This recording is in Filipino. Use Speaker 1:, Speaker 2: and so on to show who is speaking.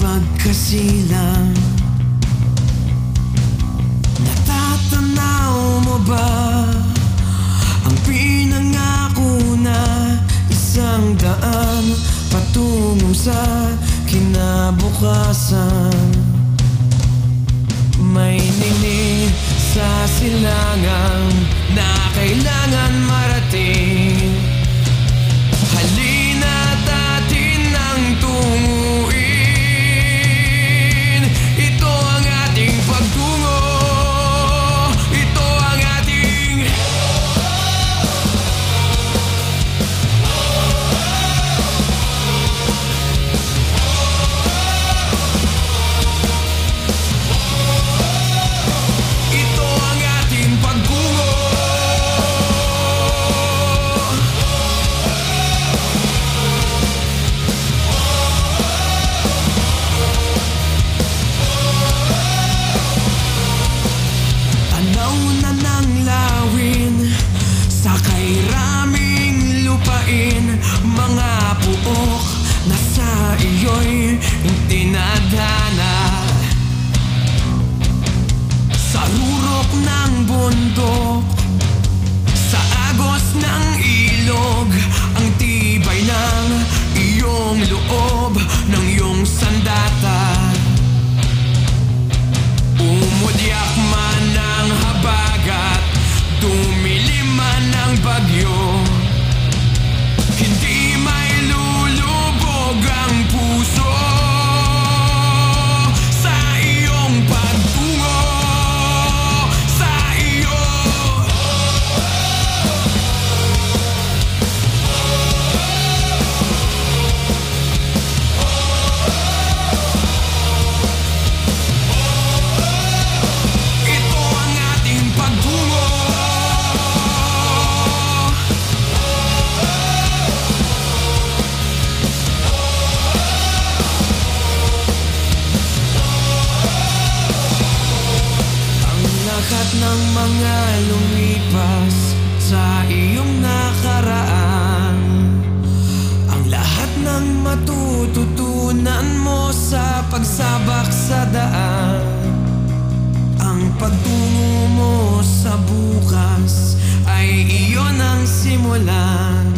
Speaker 1: pagkasilang Natatanaw mo ba Ang pinangako na isang daan Patungo sa kinabukasan? May nini sa silangan Na kailangan marating. Halina't lupain Mga puok na sa iyo'y tinadhana. Sa rurok ng bundok Sa agos ng lumipas sa iyong nakaraan. Ang lahat ng matututunan mo sa pagsabak sa daan. Ang pagtungo mo sa bukas ay iyon ang simula